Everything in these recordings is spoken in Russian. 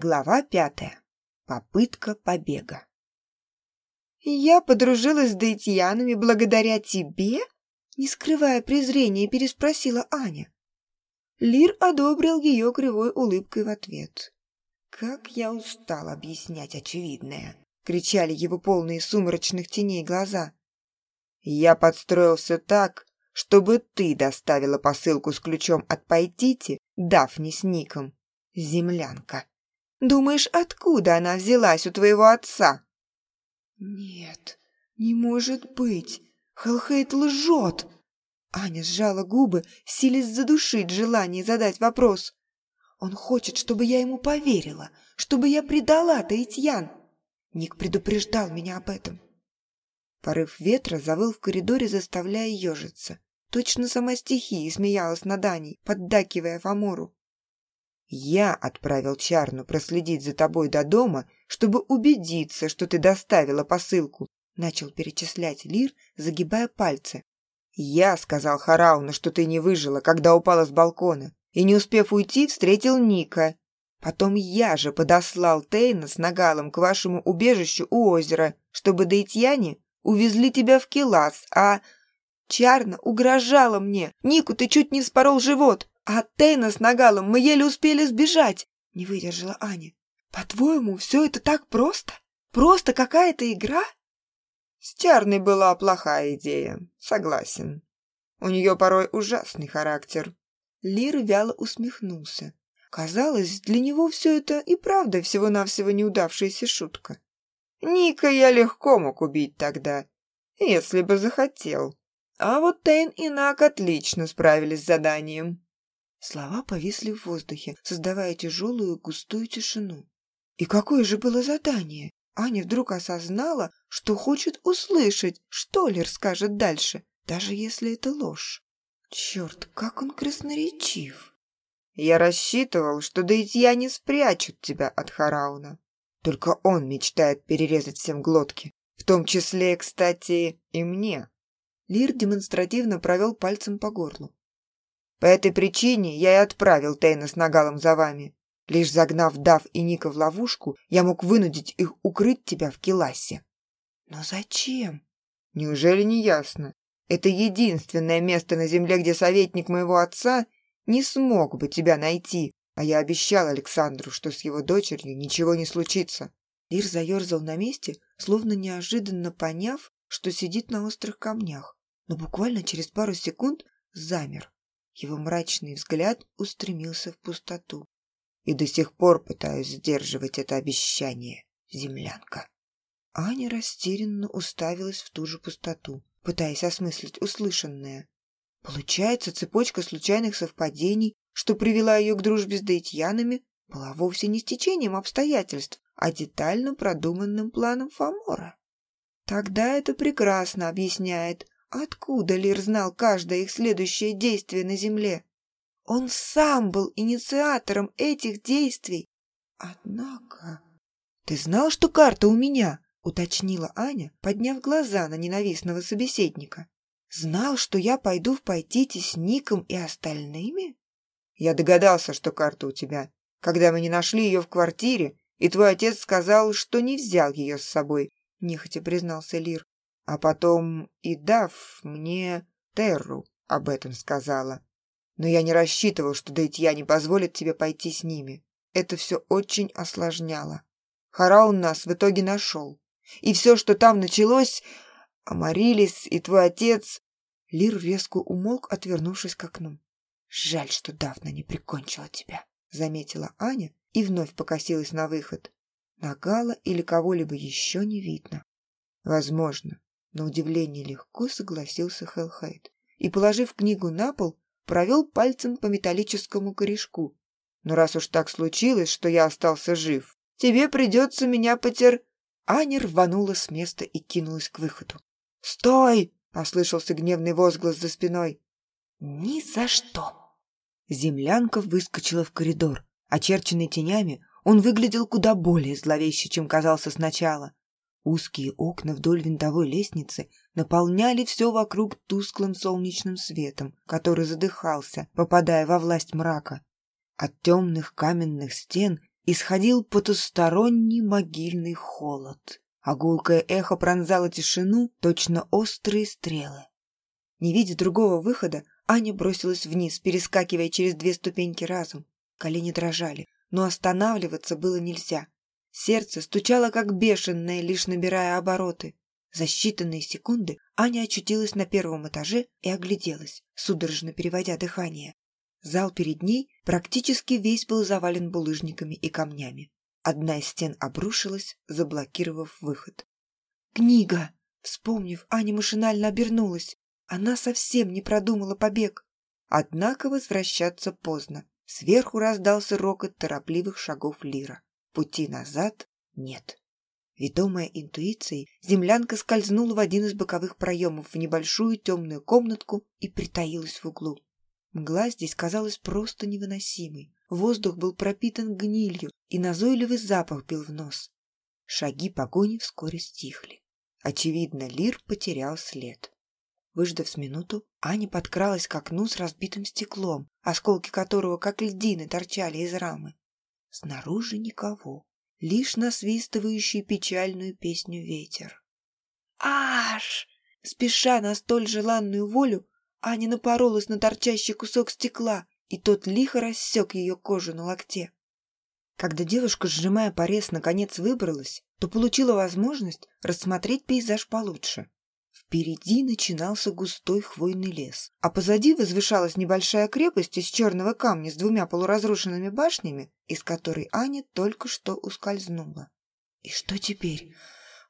Глава пятая. Попытка побега. «Я подружилась с Даитьянами благодаря тебе?» Не скрывая презрения, переспросила Аня. Лир одобрил ее кривой улыбкой в ответ. «Как я устал объяснять очевидное!» — кричали его полные сумрачных теней глаза. «Я подстроился так, чтобы ты доставила посылку с ключом от Пайтити, Дафни с Ником. Землянка!» Думаешь, откуда она взялась у твоего отца?» «Нет, не может быть. Хелхейт лжет!» Аня сжала губы, силясь задушить желание задать вопрос. «Он хочет, чтобы я ему поверила, чтобы я предала Таитьян!» Ник предупреждал меня об этом. Порыв ветра завыл в коридоре, заставляя ежиться. Точно сама стихия смеялась над Аней, поддакивая Фомору. Я отправил Чарну проследить за тобой до дома, чтобы убедиться, что ты доставила посылку. Начал перечислять Лир, загибая пальцы. Я сказал Харауну, что ты не выжила, когда упала с балкона, и, не успев уйти, встретил Ника. Потом я же подослал Тейна с Нагалом к вашему убежищу у озера, чтобы Дейтьяне увезли тебя в Келас, а... Чарна угрожала мне. Нику ты чуть не спорол живот. А Тейна с Нагалом мы еле успели сбежать!» Не выдержала Аня. «По-твоему, все это так просто? Просто какая-то игра?» С Чарной была плохая идея, согласен. У нее порой ужасный характер. Лир вяло усмехнулся. Казалось, для него все это и правда всего-навсего неудавшаяся шутка. Ника я легко мог убить тогда, если бы захотел. А вот Тейн и Нак отлично справились с заданием. Слова повисли в воздухе, создавая тяжелую густую тишину. И какое же было задание? Аня вдруг осознала, что хочет услышать, что Лер скажет дальше, даже если это ложь. Черт, как он красноречив. Я рассчитывал, что Дейтья не спрячут тебя от Харауна. Только он мечтает перерезать всем глотки, в том числе, кстати, и мне. Лир демонстративно провел пальцем по горлу. По этой причине я и отправил Тейна с Нагалом за вами. Лишь загнав Дав и Ника в ловушку, я мог вынудить их укрыть тебя в Келасе. Но зачем? Неужели не ясно? Это единственное место на земле, где советник моего отца не смог бы тебя найти, а я обещал Александру, что с его дочерью ничего не случится. Лир заерзал на месте, словно неожиданно поняв, что сидит на острых камнях, но буквально через пару секунд замер. Его мрачный взгляд устремился в пустоту. И до сих пор пытаюсь сдерживать это обещание, землянка. Аня растерянно уставилась в ту же пустоту, пытаясь осмыслить услышанное. Получается, цепочка случайных совпадений, что привела ее к дружбе с Дейтьянами, была вовсе не стечением обстоятельств, а детально продуманным планом Фомора. Тогда это прекрасно объясняет, Откуда Лир знал каждое их следующее действие на земле? Он сам был инициатором этих действий. Однако... «Ты знал, что карта у меня?» — уточнила Аня, подняв глаза на ненавистного собеседника. «Знал, что я пойду в Пайтите с Ником и остальными?» «Я догадался, что карта у тебя, когда мы не нашли ее в квартире, и твой отец сказал, что не взял ее с собой», — нехотя признался Лир. А потом и Дав мне Терру об этом сказала. Но я не рассчитывал, что Дейтья не позволит тебе пойти с ними. Это все очень осложняло. Хараун нас в итоге нашел. И все, что там началось... Амарилис и твой отец... Лир резко умолк, отвернувшись к окну. «Жаль, что Дафна не прикончила тебя», — заметила Аня и вновь покосилась на выход. Нагала или кого-либо еще не видно. «Возможно. На удивление легко согласился Хелхайт и, положив книгу на пол, провел пальцем по металлическому корешку. «Но раз уж так случилось, что я остался жив, тебе придется меня потер...» Аня рванула с места и кинулась к выходу. «Стой!» — послышался гневный возглас за спиной. «Ни за что!» Землянка выскочила в коридор. Очерченный тенями, он выглядел куда более зловеще, чем казался сначала. Узкие окна вдоль винтовой лестницы наполняли все вокруг тусклым солнечным светом, который задыхался, попадая во власть мрака. От темных каменных стен исходил потусторонний могильный холод, а гулкое эхо пронзало тишину, точно острые стрелы. Не видя другого выхода, Аня бросилась вниз, перескакивая через две ступеньки разом. Колени дрожали, но останавливаться было нельзя. Сердце стучало как бешеное, лишь набирая обороты. За считанные секунды Аня очутилась на первом этаже и огляделась, судорожно переводя дыхание. Зал перед ней практически весь был завален булыжниками и камнями. Одна из стен обрушилась, заблокировав выход. «Книга!» Вспомнив, Аня машинально обернулась. Она совсем не продумала побег. Однако возвращаться поздно. Сверху раздался рокот торопливых шагов Лира. Пути назад нет. Ведомая интуицией, землянка скользнула в один из боковых проемов в небольшую темную комнатку и притаилась в углу. Мгла здесь казалась просто невыносимой. Воздух был пропитан гнилью, и назойливый запах бил в нос. Шаги погони вскоре стихли. Очевидно, Лир потерял след. Выждав с минуту, Аня подкралась к окну с разбитым стеклом, осколки которого, как льдины, торчали из рамы. Снаружи никого, лишь насвистывающий печальную песню ветер. «Аж!» Спеша на столь желанную волю, Аня напоролась на торчащий кусок стекла, и тот лихо рассек ее кожу на локте. Когда девушка, сжимая порез, наконец выбралась, то получила возможность рассмотреть пейзаж получше. Впереди начинался густой хвойный лес, а позади возвышалась небольшая крепость из черного камня с двумя полуразрушенными башнями, из которой Аня только что ускользнула. И что теперь?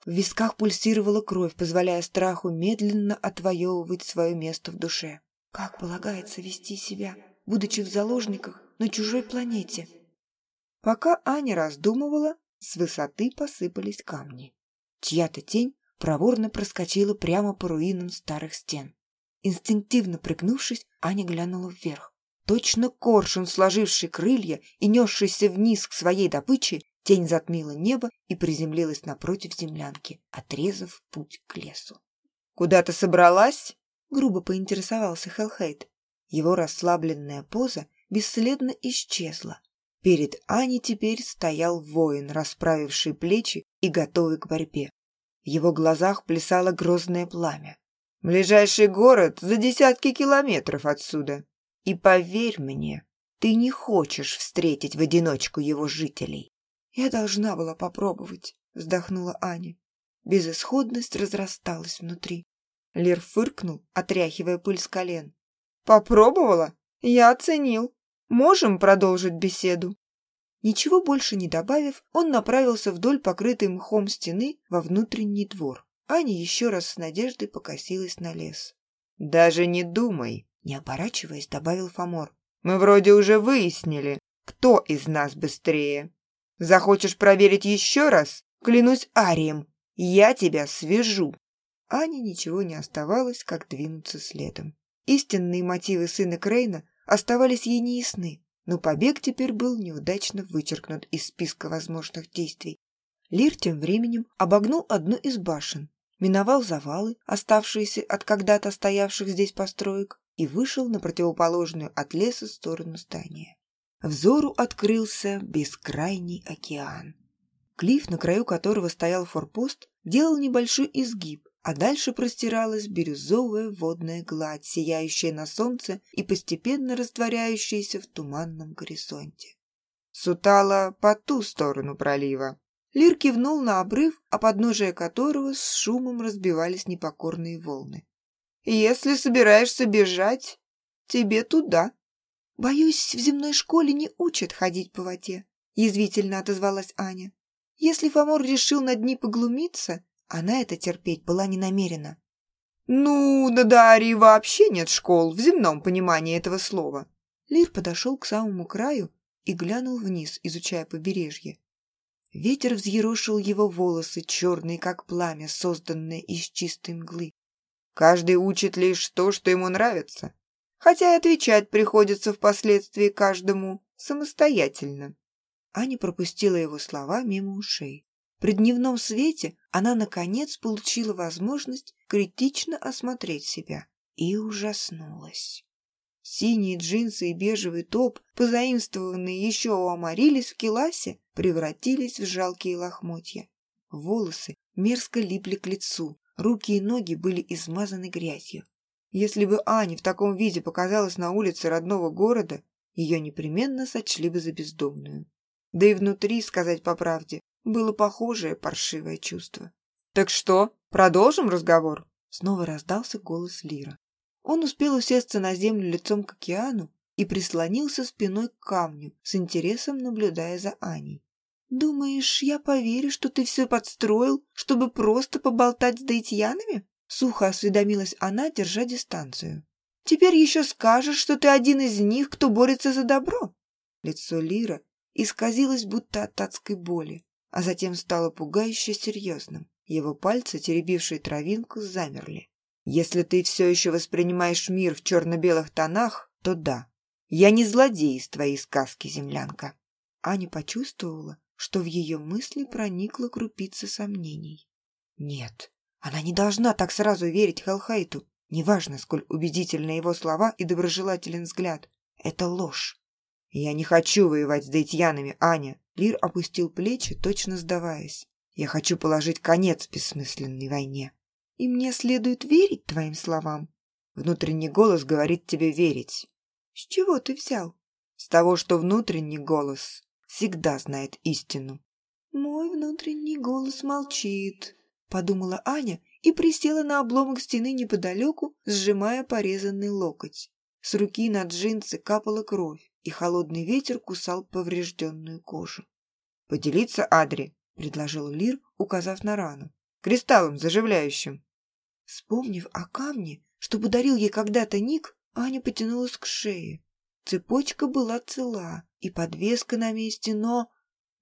В висках пульсировала кровь, позволяя страху медленно отвоевывать свое место в душе. Как полагается вести себя, будучи в заложниках на чужой планете? Пока Аня раздумывала, с высоты посыпались камни. Чья-то тень проворно проскочила прямо по руинам старых стен. Инстинктивно прыгнувшись, Аня глянула вверх. Точно коршун, сложивший крылья и несшийся вниз к своей добыче, тень затмила небо и приземлилась напротив землянки, отрезав путь к лесу. «Куда ты собралась?» — грубо поинтересовался Хелхейт. Его расслабленная поза бесследно исчезла. Перед Аней теперь стоял воин, расправивший плечи и готовый к борьбе. Его глазах плясало грозное пламя. «Ближайший город за десятки километров отсюда. И поверь мне, ты не хочешь встретить в одиночку его жителей». «Я должна была попробовать», — вздохнула Аня. Безысходность разрасталась внутри. Лер фыркнул, отряхивая пыль с колен. «Попробовала? Я оценил. Можем продолжить беседу?» Ничего больше не добавив, он направился вдоль покрытой мхом стены во внутренний двор. Аня еще раз с надеждой покосилась на лес. «Даже не думай», — не оборачиваясь, добавил Фомор. «Мы вроде уже выяснили, кто из нас быстрее. Захочешь проверить еще раз? Клянусь Арием, я тебя свяжу». Ане ничего не оставалось, как двинуться следом. Истинные мотивы сына Крейна оставались ей неясны, но побег теперь был неудачно вычеркнут из списка возможных действий. Лир тем временем обогнул одну из башен, миновал завалы, оставшиеся от когда-то стоявших здесь построек, и вышел на противоположную от леса сторону здания. Взору открылся бескрайний океан. Клифф, на краю которого стоял форпост, делал небольшой изгиб, а дальше простиралась бирюзовая водная гладь, сияющая на солнце и постепенно растворяющаяся в туманном горизонте. Сутала по ту сторону пролива. Лир кивнул на обрыв, о подножие которого с шумом разбивались непокорные волны. «Если собираешься бежать, тебе туда». «Боюсь, в земной школе не учат ходить по воде», — язвительно отозвалась Аня. «Если Фомор решил над ней поглумиться, она это терпеть была не намерена. «Ну, на Дарии вообще нет школ в земном понимании этого слова». Лир подошел к самому краю и глянул вниз, изучая побережье. Ветер взъерошил его волосы, черные, как пламя, созданное из чистой мглы. Каждый учит лишь то, что ему нравится, хотя и отвечать приходится впоследствии каждому самостоятельно. Аня пропустила его слова мимо ушей. При дневном свете она, наконец, получила возможность критично осмотреть себя и ужаснулась. Синие джинсы и бежевый топ, позаимствованные еще у Амарилис в Келасе, превратились в жалкие лохмотья. Волосы мерзко липли к лицу, руки и ноги были измазаны грязью. Если бы Аня в таком виде показалась на улице родного города, ее непременно сочли бы за бездомную. Да и внутри, сказать по правде, было похожее паршивое чувство. «Так что, продолжим разговор?» Снова раздался голос Лира. Он успел усесться на землю лицом к океану и прислонился спиной к камню, с интересом наблюдая за Аней. «Думаешь, я поверю, что ты все подстроил, чтобы просто поболтать с даитьянами?» Сухо осведомилась она, держа дистанцию. «Теперь еще скажешь, что ты один из них, кто борется за добро?» Лицо Лира исказилось будто от адской боли, а затем стало пугающе серьезным. Его пальцы, теребившие травинку, замерли. Если ты все еще воспринимаешь мир в черно-белых тонах, то да. Я не злодей из твоей сказки, землянка. Аня почувствовала, что в ее мысли проникла крупица сомнений. Нет, она не должна так сразу верить Хелхайту. Неважно, сколь убедительны его слова и доброжелателен взгляд. Это ложь. Я не хочу воевать с дейтьянами, Аня. Лир опустил плечи, точно сдаваясь. Я хочу положить конец бессмысленной войне. И мне следует верить твоим словам. Внутренний голос говорит тебе верить. С чего ты взял? С того, что внутренний голос всегда знает истину. Мой внутренний голос молчит, подумала Аня и присела на обломок стены неподалеку, сжимая порезанный локоть. С руки на джинсы капала кровь, и холодный ветер кусал поврежденную кожу. «Поделиться, Адри», — предложил Лир, указав на рану. «Кристаллом заживляющим». Вспомнив о камне, что подарил ей когда-то Ник, Аня потянулась к шее. Цепочка была цела и подвеска на месте, но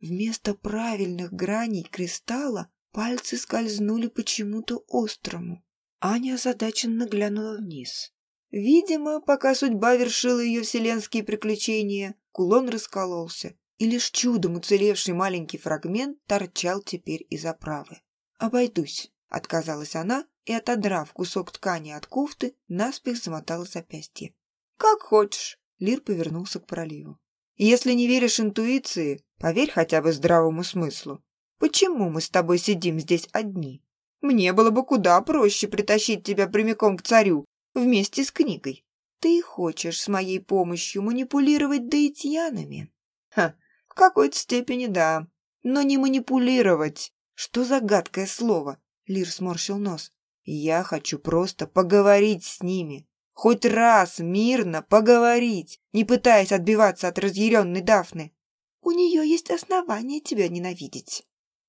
вместо правильных граней кристалла пальцы скользнули почему-то острому. Аня озадаченно глянула вниз. Видимо, пока судьба вершила ее вселенские приключения, кулон раскололся, и лишь чудом уцелевший маленький фрагмент торчал теперь из оправы. «Обойдусь», — отказалась она и, отодрав кусок ткани от кофты, наспех замотала запястье. «Как хочешь», — Лир повернулся к проливу. «Если не веришь интуиции, поверь хотя бы здравому смыслу. Почему мы с тобой сидим здесь одни? Мне было бы куда проще притащить тебя прямиком к царю вместе с книгой. Ты хочешь с моей помощью манипулировать даитьянами?» «Ха, в какой-то степени да. Но не манипулировать. Что за гадкое слово?» Лир сморщил нос. Я хочу просто поговорить с ними. Хоть раз мирно поговорить, не пытаясь отбиваться от разъяренной Дафны. У нее есть основания тебя ненавидеть.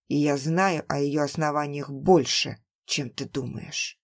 И я знаю о ее основаниях больше, чем ты думаешь.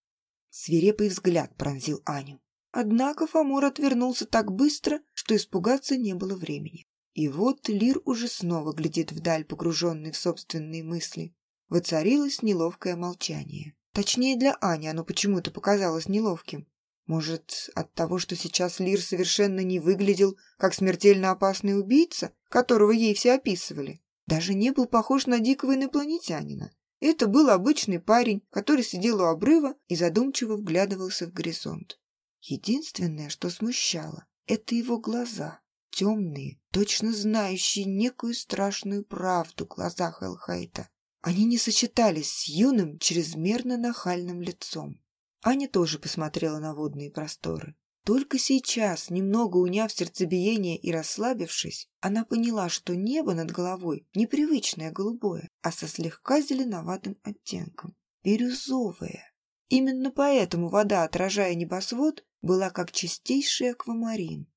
Свирепый взгляд пронзил Аню. Однако Фомор отвернулся так быстро, что испугаться не было времени. И вот Лир уже снова глядит вдаль, погруженный в собственные мысли. Воцарилось неловкое молчание. Точнее, для Ани оно почему-то показалось неловким. Может, от того, что сейчас Лир совершенно не выглядел как смертельно опасный убийца, которого ей все описывали. Даже не был похож на дикого инопланетянина. Это был обычный парень, который сидел у обрыва и задумчиво вглядывался в горизонт. Единственное, что смущало, это его глаза. Темные, точно знающие некую страшную правду глаза Хелхайта. Они не сочетались с юным, чрезмерно нахальным лицом. Аня тоже посмотрела на водные просторы. Только сейчас, немного уняв сердцебиение и расслабившись, она поняла, что небо над головой непривычное голубое, а со слегка зеленоватым оттенком, бирюзовое. Именно поэтому вода, отражая небосвод, была как чистейший аквамарин.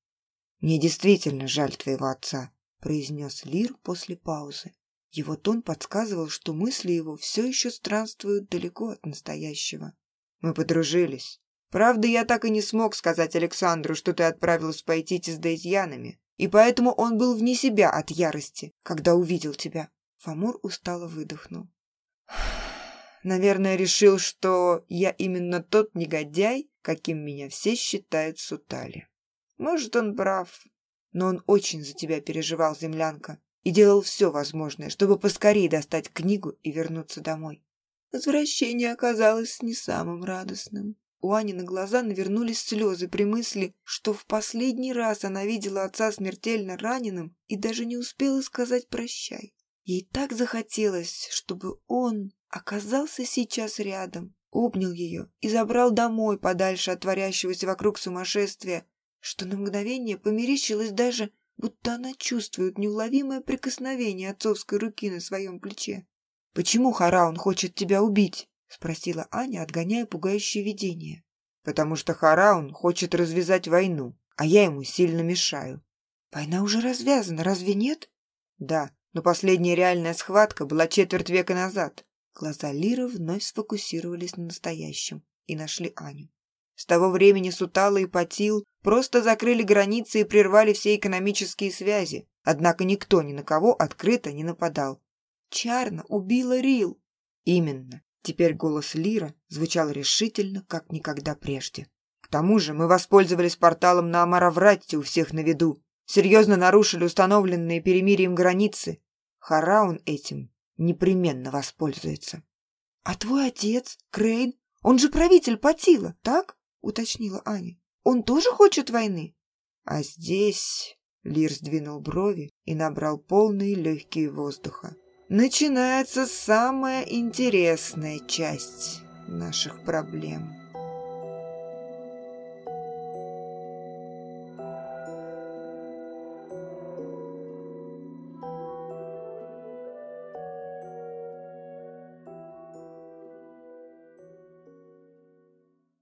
«Мне действительно жаль твоего отца», — произнес Лир после паузы. Его тон подсказывал, что мысли его все еще странствуют далеко от настоящего. «Мы подружились. Правда, я так и не смог сказать Александру, что ты отправилась пойти с Дейзьянами, и поэтому он был вне себя от ярости, когда увидел тебя». Фомор устало выдохнул. «Наверное, решил, что я именно тот негодяй, каким меня все считают Сутали. Может, он прав, но он очень за тебя переживал, землянка и делал все возможное, чтобы поскорее достать книгу и вернуться домой. Возвращение оказалось не самым радостным. У Ани на глаза навернулись слезы при мысли, что в последний раз она видела отца смертельно раненым и даже не успела сказать «прощай». Ей так захотелось, чтобы он оказался сейчас рядом, обнял ее и забрал домой подальше от творящегося вокруг сумасшествия, что на мгновение померещилось даже, будто она чувствует неуловимое прикосновение отцовской руки на своем плече. «Почему Хараун хочет тебя убить?» — спросила Аня, отгоняя пугающее видение. «Потому что Хараун хочет развязать войну, а я ему сильно мешаю». «Война уже развязана, разве нет?» «Да, но последняя реальная схватка была четверть века назад». Глаза Лиры вновь сфокусировались на настоящем и нашли Аню. С того времени Сутала и Патил просто закрыли границы и прервали все экономические связи, однако никто ни на кого открыто не нападал. «Чарна убила Рил!» «Именно. Теперь голос Лира звучал решительно, как никогда прежде. К тому же мы воспользовались порталом на Амаравратте у всех на виду, серьезно нарушили установленные перемирием границы. Хараун этим непременно воспользуется. — А твой отец, Крейн, он же правитель Патила, так? — уточнила Аня. — Он тоже хочет войны? — А здесь... Лир сдвинул брови и набрал полные легкие воздуха начинается самая интересная часть наших проблем.